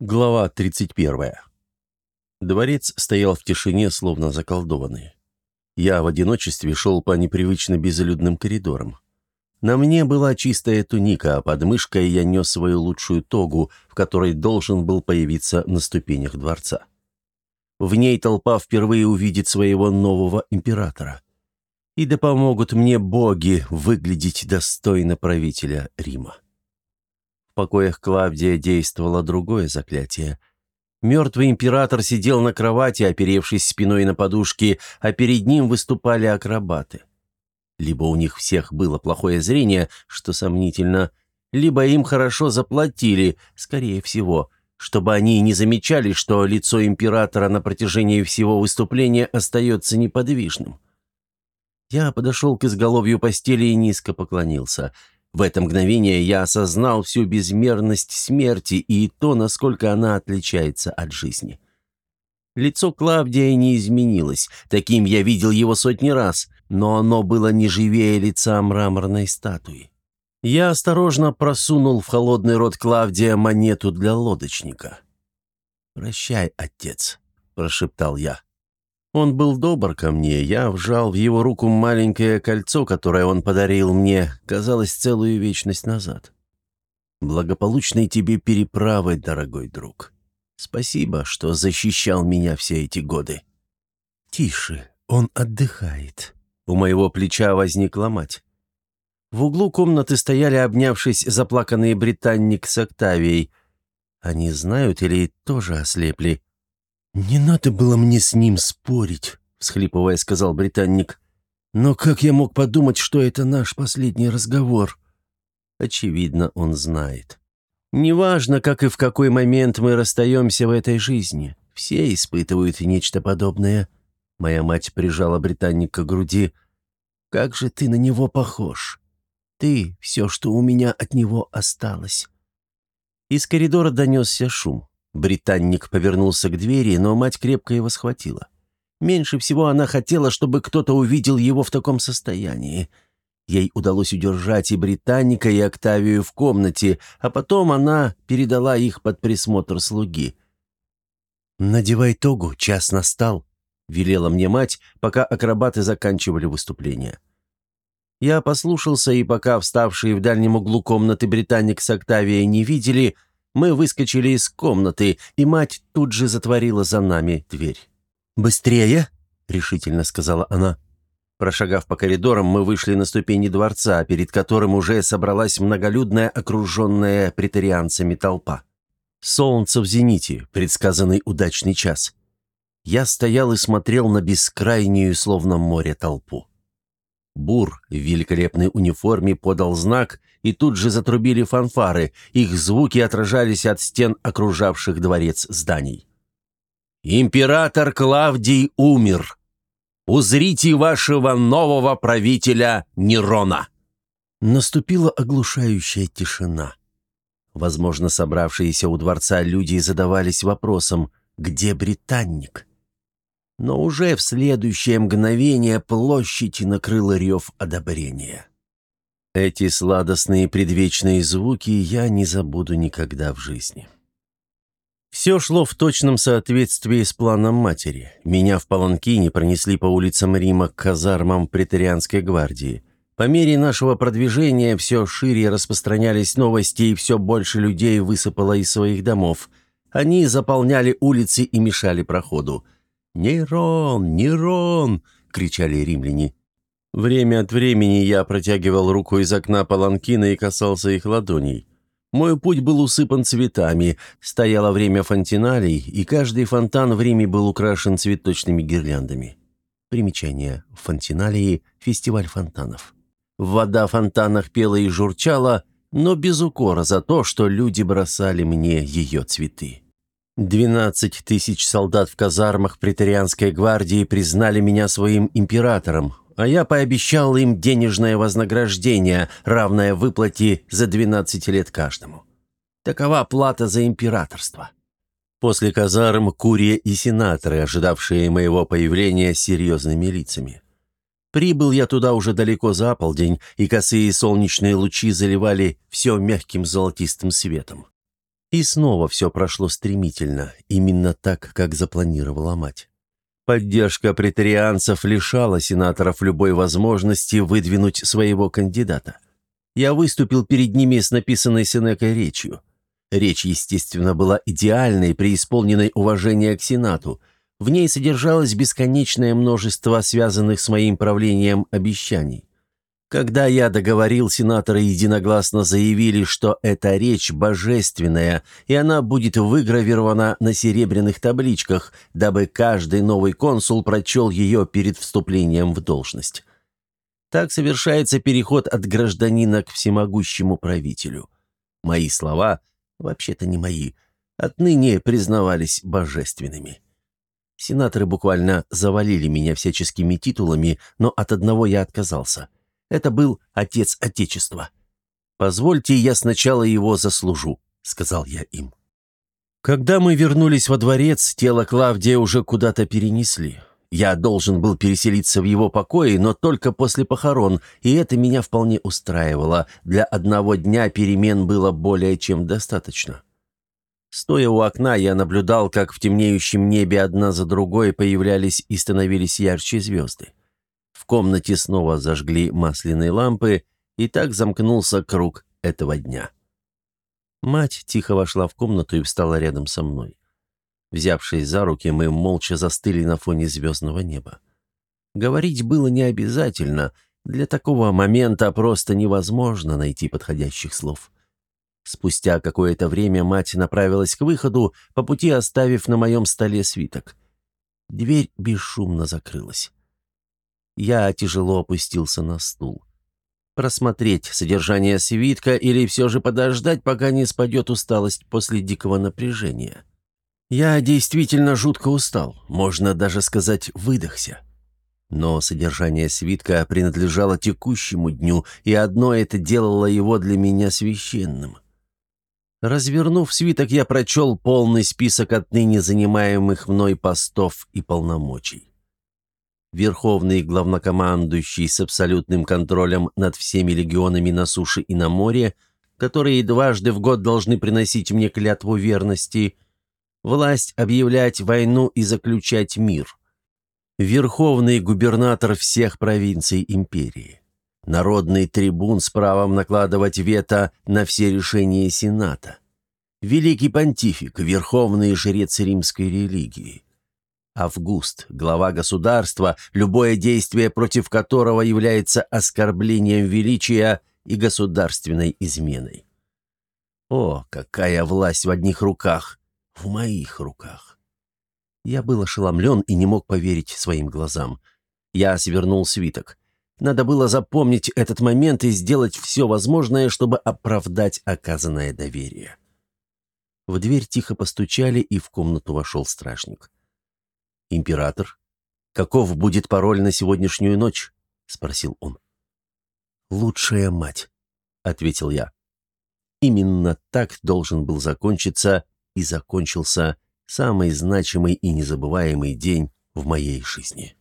Глава 31. Дворец стоял в тишине, словно заколдованный. Я в одиночестве шел по непривычно безлюдным коридорам. На мне была чистая туника, а под мышкой я нес свою лучшую тогу, в которой должен был появиться на ступенях дворца. В ней толпа впервые увидит своего нового императора. И да помогут мне боги выглядеть достойно правителя Рима покоях Клавдия действовало другое заклятие. Мертвый император сидел на кровати, оперевшись спиной на подушки, а перед ним выступали акробаты. Либо у них всех было плохое зрение, что сомнительно, либо им хорошо заплатили, скорее всего, чтобы они не замечали, что лицо императора на протяжении всего выступления остается неподвижным. Я подошел к изголовью постели и низко поклонился – в это мгновение я осознал всю безмерность смерти и то, насколько она отличается от жизни. Лицо Клавдия не изменилось, таким я видел его сотни раз, но оно было не живее лица мраморной статуи. Я осторожно просунул в холодный рот Клавдия монету для лодочника. «Прощай, отец», — прошептал я. Он был добр ко мне, я вжал в его руку маленькое кольцо, которое он подарил мне, казалось, целую вечность назад. Благополучной тебе переправы, дорогой друг. Спасибо, что защищал меня все эти годы. Тише, он отдыхает. У моего плеча возникла мать. В углу комнаты стояли, обнявшись, заплаканные британник с Октавией. Они знают или тоже ослепли? «Не надо было мне с ним спорить», — всхлипывая, сказал британник. «Но как я мог подумать, что это наш последний разговор?» Очевидно, он знает. «Неважно, как и в какой момент мы расстаемся в этой жизни. Все испытывают нечто подобное». Моя мать прижала британника к груди. «Как же ты на него похож! Ты — все, что у меня от него осталось». Из коридора донесся шум. Британник повернулся к двери, но мать крепко его схватила. Меньше всего она хотела, чтобы кто-то увидел его в таком состоянии. Ей удалось удержать и Британника, и Октавию в комнате, а потом она передала их под присмотр слуги. «Надевай тогу, час настал», — велела мне мать, пока акробаты заканчивали выступление. Я послушался, и пока вставшие в дальнем углу комнаты Британник с Октавией не видели — мы выскочили из комнаты, и мать тут же затворила за нами дверь. «Быстрее!» — решительно сказала она. Прошагав по коридорам, мы вышли на ступени дворца, перед которым уже собралась многолюдная, окруженная претарианцами толпа. Солнце в зените, предсказанный удачный час. Я стоял и смотрел на бескрайнюю, словно море, толпу. Бур в великолепной униформе подал знак, и тут же затрубили фанфары, их звуки отражались от стен окружавших дворец зданий. «Император Клавдий умер! Узрите вашего нового правителя Нерона!» Наступила оглушающая тишина. Возможно, собравшиеся у дворца люди задавались вопросом, где британник? Но уже в следующее мгновение площадь накрыла рев одобрения. Эти сладостные предвечные звуки я не забуду никогда в жизни. Все шло в точном соответствии с планом матери. Меня в Паланкине пронесли по улицам Рима к казармам претарианской гвардии. По мере нашего продвижения все шире распространялись новости, и все больше людей высыпало из своих домов. Они заполняли улицы и мешали проходу – «Нейрон! Нейрон!» — кричали римляне. Время от времени я протягивал руку из окна паланкина и касался их ладоней. Мой путь был усыпан цветами, стояло время фонтиналей, и каждый фонтан в Риме был украшен цветочными гирляндами. Примечание. Фонтиналии – фестиваль фонтанов. Вода в фонтанах пела и журчала, но без укора за то, что люди бросали мне ее цветы. Двенадцать тысяч солдат в казармах претарианской гвардии признали меня своим императором, а я пообещал им денежное вознаграждение, равное выплате за 12 лет каждому. Такова плата за императорство. После казарм курия и сенаторы, ожидавшие моего появления серьезными лицами. Прибыл я туда уже далеко за полдень, и косые солнечные лучи заливали все мягким золотистым светом. И снова все прошло стремительно, именно так, как запланировала мать. Поддержка претарианцев лишала сенаторов любой возможности выдвинуть своего кандидата. Я выступил перед ними с написанной Сенекой речью. Речь, естественно, была идеальной, преисполненной уважения к Сенату. В ней содержалось бесконечное множество связанных с моим правлением обещаний. Когда я договорил, сенаторы единогласно заявили, что эта речь божественная, и она будет выгравирована на серебряных табличках, дабы каждый новый консул прочел ее перед вступлением в должность. Так совершается переход от гражданина к всемогущему правителю. Мои слова, вообще-то не мои, отныне признавались божественными. Сенаторы буквально завалили меня всяческими титулами, но от одного я отказался – это был отец Отечества. «Позвольте, я сначала его заслужу», — сказал я им. Когда мы вернулись во дворец, тело Клавдия уже куда-то перенесли. Я должен был переселиться в его покои, но только после похорон, и это меня вполне устраивало. Для одного дня перемен было более чем достаточно. Стоя у окна, я наблюдал, как в темнеющем небе одна за другой появлялись и становились ярче звезды комнате снова зажгли масляные лампы, и так замкнулся круг этого дня. Мать тихо вошла в комнату и встала рядом со мной. Взявшись за руки, мы молча застыли на фоне звездного неба. Говорить было не обязательно, для такого момента просто невозможно найти подходящих слов. Спустя какое-то время мать направилась к выходу, по пути оставив на моем столе свиток. Дверь бесшумно закрылась. Я тяжело опустился на стул. Просмотреть содержание свитка или все же подождать, пока не спадет усталость после дикого напряжения. Я действительно жутко устал, можно даже сказать, выдохся. Но содержание свитка принадлежало текущему дню, и одно это делало его для меня священным. Развернув свиток, я прочел полный список отныне занимаемых мной постов и полномочий верховный главнокомандующий с абсолютным контролем над всеми легионами на суше и на море, которые дважды в год должны приносить мне клятву верности, власть объявлять войну и заключать мир, верховный губернатор всех провинций империи, народный трибун с правом накладывать вето на все решения Сената, великий понтифик, верховный жрец римской религии, Август, глава государства, любое действие против которого является оскорблением величия и государственной изменой. О, какая власть в одних руках! В моих руках! Я был ошеломлен и не мог поверить своим глазам. Я свернул свиток. Надо было запомнить этот момент и сделать все возможное, чтобы оправдать оказанное доверие. В дверь тихо постучали, и в комнату вошел стражник. «Император? Каков будет пароль на сегодняшнюю ночь?» — спросил он. «Лучшая мать», — ответил я. Именно так должен был закончиться и закончился самый значимый и незабываемый день в моей жизни.